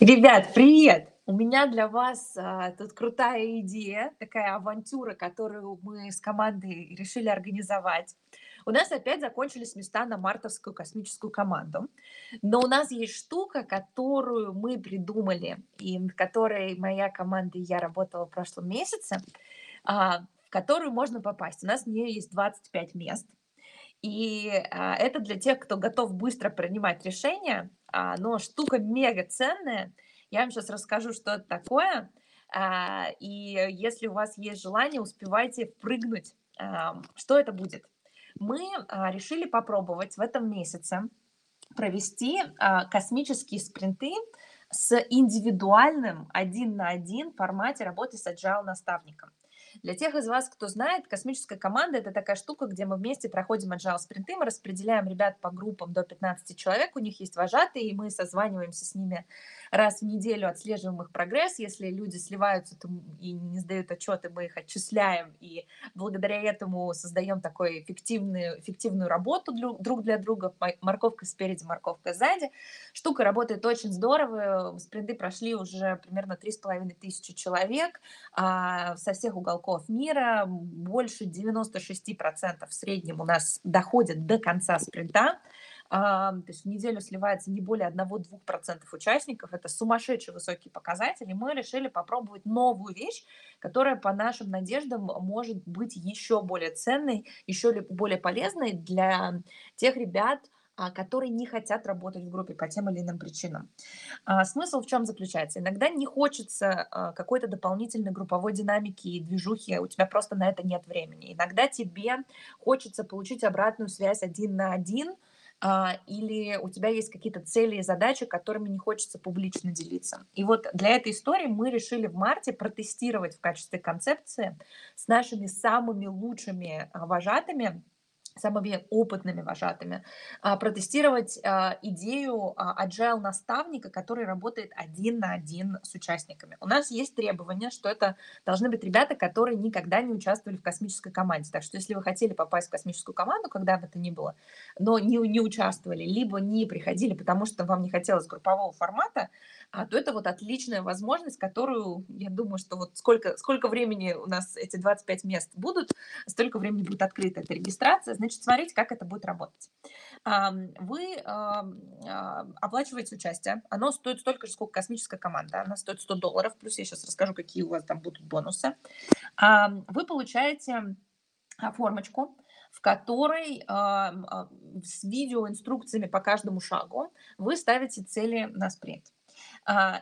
Ребят, привет! У меня для вас а, тут крутая идея, такая авантюра, которую мы с командой решили организовать. У нас опять закончились места на мартовскую космическую команду, но у нас есть штука, которую мы придумали, и над которой моя команда и я работала в прошлом месяце, а, в которую можно попасть. У нас в нее есть 25 мест, и а, это для тех, кто готов быстро принимать решения, а, но штука мега ценная. Я вам сейчас расскажу, что это такое. А, и если у вас есть желание, успевайте впрыгнуть. А, что это будет? Мы а, решили попробовать в этом месяце провести а, космические спринты с индивидуальным один на один формате работы с agile наставником. Для тех из вас, кто знает, космическая команда– это такая штука, где мы вместе проходим agile спринты, мы распределяем ребят по группам до 15 человек, у них есть вожатые, и мы созваниваемся с ними раз в неделю, отслеживаем их прогресс. Если люди сливаются и не сдают отчеты, мы их отчисляем, и благодаря этому создаем такую эффективную, эффективную работу друг для друга, морковка спереди, морковка сзади. Штука работает очень здорово, спринты прошли уже примерно 3,5 тысячи человек а, со всех уголков мира, больше 96% в среднем у нас доходят до конца спринта. А, то есть в неделю сливается не более 1-2% участников. Это сумасшедший высокий показатель. И мы решили попробовать новую вещь, которая, по нашим надеждам, может быть еще более ценной, еще более полезной для тех ребят, а, которые не хотят работать в группе по тем или иным причинам. А, смысл в чем заключается? Иногда не хочется какой-то дополнительной групповой динамики и движухи, у тебя просто на это нет времени. Иногда тебе хочется получить обратную связь один на один, или у тебя есть какие-то цели и задачи, которыми не хочется публично делиться. И вот для этой истории мы решили в марте протестировать в качестве концепции с нашими самыми лучшими вожатыми самыми опытными вожатыми, а, протестировать а, идею а, agile наставника, который работает один на один с участниками. У нас есть требования, что это должны быть ребята, которые никогда не участвовали в космической команде. Так что если вы хотели попасть в космическую команду, когда бы это ни было, но не, не участвовали, либо не приходили, потому что вам не хотелось группового формата, то это вот отличная возможность, которую, я думаю, что вот сколько, сколько времени у нас эти 25 мест будут, столько времени будет открыта эта регистрация, Значит, смотрите, как это будет работать. Вы а, оплачиваете участие. Оно стоит столько же, сколько космическая команда. Она стоит 100 долларов. Плюс я сейчас расскажу, какие у вас там будут бонусы. Вы получаете а, формочку, в которой а, с видеоинструкциями по каждому шагу вы ставите цели на спринт.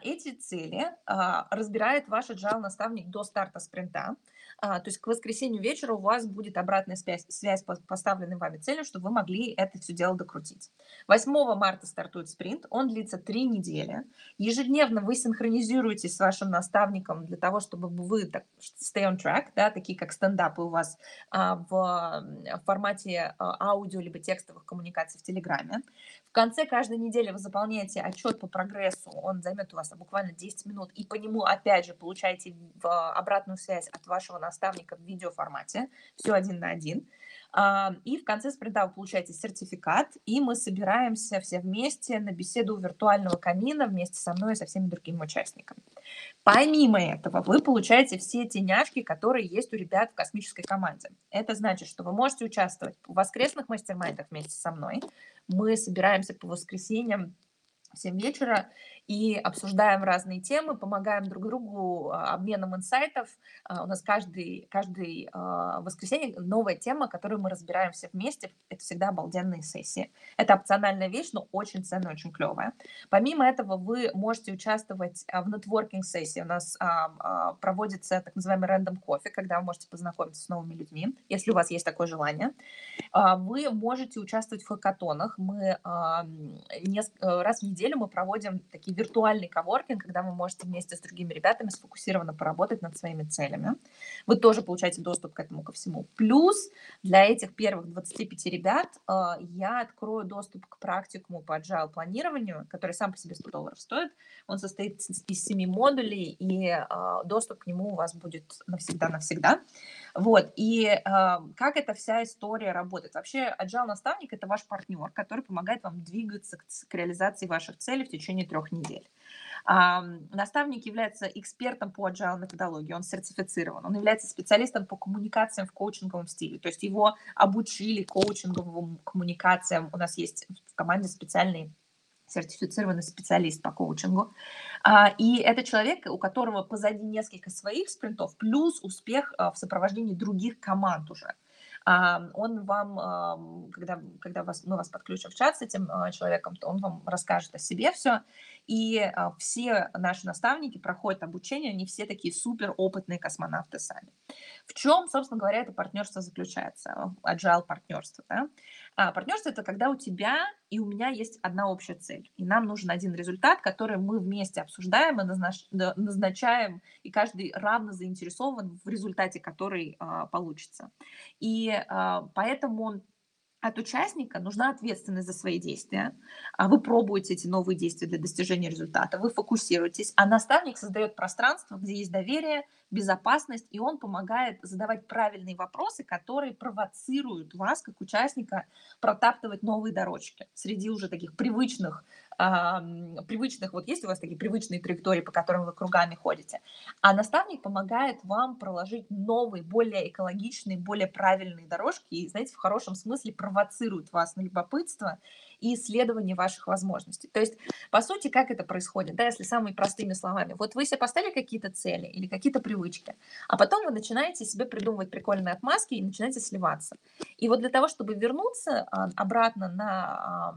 Эти цели разбирает ваш agile наставник до старта спринта. А, то есть к воскресенью вечера у вас будет обратная связь, связь по поставленной вами цели, чтобы вы могли это все дело докрутить. 8 марта стартует спринт, он длится 3 недели. Ежедневно вы синхронизируетесь с вашим наставником для того, чтобы вы так, stay on track, да, такие как стендапы у вас а, в, в формате а, аудио либо текстовых коммуникаций в Телеграме. В конце каждой недели вы заполняете отчет по прогрессу, он займет у вас буквально 10 минут, и по нему опять же получаете обратную связь от вашего наставника в видеоформате, все один на один. И в конце спринта вы получаете сертификат, и мы собираемся все вместе на беседу виртуального камина вместе со мной и со всеми другими участниками. Помимо этого, вы получаете все те няшки, которые есть у ребят в космической команде. Это значит, что вы можете участвовать в воскресных мастер-майндах вместе со мной. Мы собираемся по воскресеньям в 7 вечера и обсуждаем разные темы, помогаем друг другу а, обменом инсайтов. А, у нас каждый, каждый а, воскресенье новая тема, которую мы разбираем все вместе. Это всегда обалденные сессии. Это опциональная вещь, но очень ценная, очень клевая. Помимо этого, вы можете участвовать в нетворкинг-сессии. У нас проводится так называемый рандом кофе, когда вы можете познакомиться с новыми людьми, если у вас есть такое желание. Вы можете участвовать в хакатонах. Мы раз в неделю мы проводим такие виртуальный коворкинг, когда вы можете вместе с другими ребятами сфокусированно поработать над своими целями. Вы тоже получаете доступ к этому ко всему. Плюс для этих первых 25 ребят э, я открою доступ к практикуму по agile планированию, который сам по себе 100 долларов стоит. Он состоит из 7 модулей, и э, доступ к нему у вас будет навсегда-навсегда. Вот, и э, как эта вся история работает? Вообще, agile наставник – это ваш партнер, который помогает вам двигаться к, к реализации ваших целей в течение трех недель недель. Наставник является экспертом по agile методологии, он сертифицирован, он является специалистом по коммуникациям в коучинговом стиле, то есть его обучили коучинговым коммуникациям, у нас есть в команде специальный сертифицированный специалист по коучингу. А, и это человек, у которого позади несколько своих спринтов, плюс успех а, в сопровождении других команд уже. А, он вам, когда, когда вас, мы вас подключим в чат с этим человеком, то он вам расскажет о себе все. И все наши наставники проходят обучение, они все такие супер опытные космонавты сами. В чем, собственно говоря, это партнерство заключается, agile партнерство? Да? А, партнерство это когда у тебя и у меня есть одна общая цель, и нам нужен один результат, который мы вместе обсуждаем и назнач... назначаем, и каждый равно заинтересован в результате, который а, получится. И а, поэтому от участника нужна ответственность за свои действия. А вы пробуете эти новые действия для достижения результата, вы фокусируетесь, а наставник создает пространство, где есть доверие, безопасность, и он помогает задавать правильные вопросы, которые провоцируют вас, как участника, протаптывать новые дорожки среди уже таких привычных привычных, вот есть у вас такие привычные траектории, по которым вы кругами ходите, а наставник помогает вам проложить новые, более экологичные, более правильные дорожки и, знаете, в хорошем смысле провоцирует вас на любопытство и исследование ваших возможностей. То есть, по сути, как это происходит, да, если самыми простыми словами. Вот вы себе поставили какие-то цели или какие-то привычки, а потом вы начинаете себе придумывать прикольные отмазки и начинаете сливаться. И вот для того, чтобы вернуться а, обратно на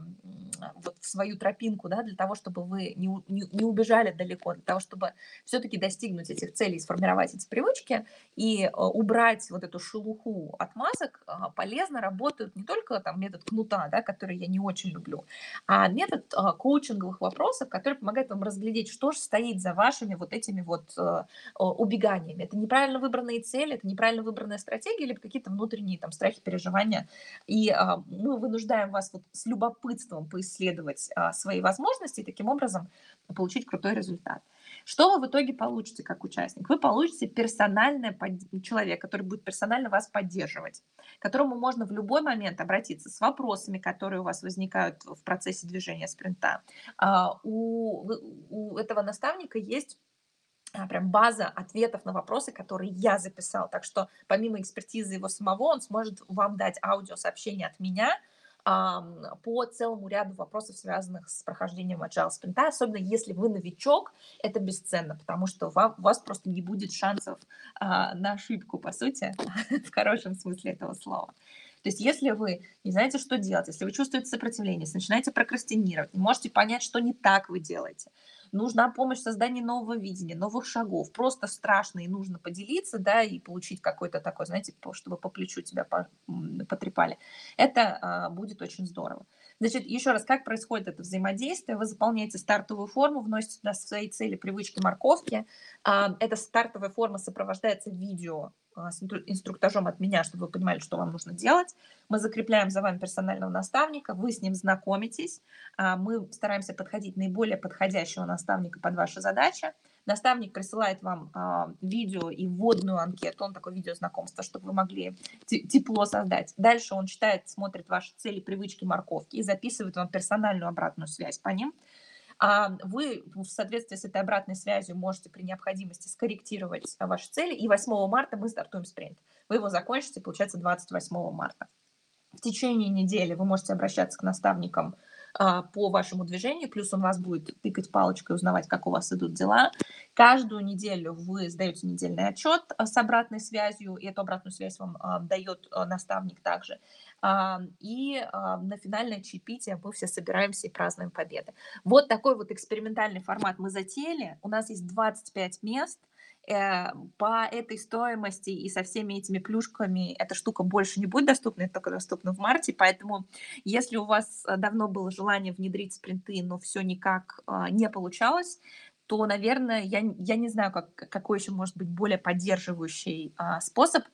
вот в свою тропинку, да, для того, чтобы вы не, не, не убежали далеко, для того, чтобы все-таки достигнуть этих целей, сформировать эти привычки и а, убрать вот эту шелуху отмазок, а, полезно работают не только там метод кнута, да, который я не очень люблю, а метод а, коучинговых вопросов, который помогает вам разглядеть, что же стоит за вашими вот этими вот а, убеганиями. Это неправильно выбранные цели, это неправильно выбранная стратегия или какие-то внутренние там страхи, переживания. И а, мы вынуждаем вас вот с любопытством поисследовать свои возможности и таким образом получить крутой результат. Что вы в итоге получите как участник? Вы получите персональный под... человек, который будет персонально вас поддерживать, к которому можно в любой момент обратиться с вопросами, которые у вас возникают в процессе движения спринта. А, у, у этого наставника есть а, прям база ответов на вопросы, которые я записал. Так что помимо экспертизы его самого, он сможет вам дать аудиосообщение от меня, по целому ряду вопросов, связанных с прохождением agile спринта. Особенно если вы новичок, это бесценно, потому что у вас просто не будет шансов а, на ошибку, по сути, в хорошем смысле этого слова. То есть если вы не знаете, что делать, если вы чувствуете сопротивление, если начинаете прокрастинировать, не можете понять, что не так вы делаете, нужна помощь в создании нового видения, новых шагов, просто страшно и нужно поделиться, да, и получить какой-то такой, знаете, чтобы по плечу тебя потрепали, это а, будет очень здорово. Значит, еще раз, как происходит это взаимодействие? Вы заполняете стартовую форму, вносите туда свои цели, привычки, морковки. А, эта стартовая форма сопровождается видео а, с инструктажом от меня, чтобы вы понимали, что вам нужно делать. Мы закрепляем за вами персонального наставника, вы с ним знакомитесь. А, мы стараемся подходить наиболее подходящего наставника под ваши задачи. Наставник присылает вам а, видео и вводную анкету, он такое видео знакомства, чтобы вы могли тепло создать. Дальше он читает, смотрит ваши цели, привычки, морковки и записывает вам персональную обратную связь по ним. А вы в соответствии с этой обратной связью можете при необходимости скорректировать ваши цели. И 8 марта мы стартуем спринт. Вы его закончите, получается, 28 марта. В течение недели вы можете обращаться к наставникам а, по вашему движению, плюс он вас будет тыкать палочкой, узнавать, как у вас идут дела. Каждую неделю вы сдаете недельный отчет а, с обратной связью, и эту обратную связь вам дает наставник также. И на финальное чаепитие мы все собираемся и празднуем победы. Вот такой вот экспериментальный формат мы затеяли. У нас есть 25 мест – Э, по этой стоимости и со всеми этими плюшками эта штука больше не будет доступна, это только доступна в марте, поэтому если у вас э, давно было желание внедрить спринты, но все никак не получалось, то, наверное, я, я не знаю, как, какой еще может быть более поддерживающий а, способ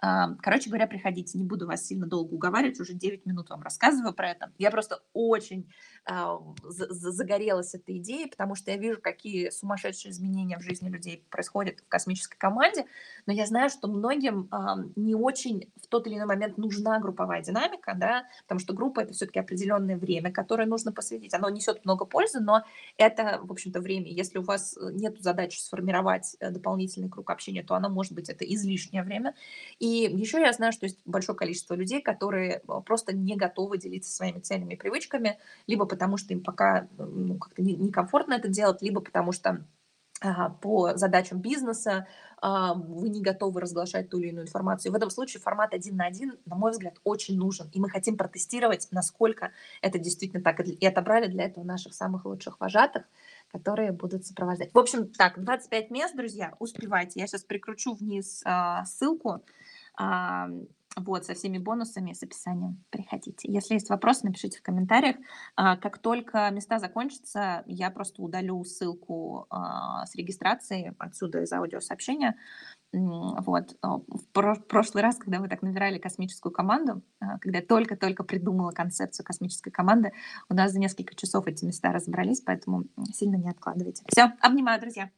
короче говоря, приходите, не буду вас сильно долго уговаривать, уже 9 минут вам рассказываю про это. Я просто очень а, загорелась этой идеей, потому что я вижу, какие сумасшедшие изменения в жизни людей происходят в космической команде, но я знаю, что многим не очень в тот или иной момент нужна групповая динамика, да, потому что группа — это все-таки определенное время, которое нужно посвятить. Оно несет много пользы, но это, в общем-то, время. Если у вас нет задачи сформировать э, дополнительный круг общения, то оно может быть это излишнее время. И еще я знаю, что есть большое количество людей, которые э, просто не готовы делиться своими ценными и привычками, либо потому что им пока ну, как-то некомфортно это делать, либо потому что по задачам бизнеса а, вы не готовы разглашать ту или иную информацию. В этом случае формат один на один, на мой взгляд, очень нужен. И мы хотим протестировать, насколько это действительно так. И отобрали для этого наших самых лучших вожатых, которые будут сопровождать. В общем, так, 25 мест, друзья, успевайте. Я сейчас прикручу вниз а, ссылку. А, вот, со всеми бонусами, с описанием. Приходите. Если есть вопросы, напишите в комментариях. А, как только места закончатся, я просто удалю ссылку а, с регистрацией отсюда из аудиосообщения. Вот. В прошлый раз, когда вы так набирали космическую команду, когда я только-только придумала концепцию космической команды, у нас за несколько часов эти места разобрались, поэтому сильно не откладывайте. Все, обнимаю, друзья.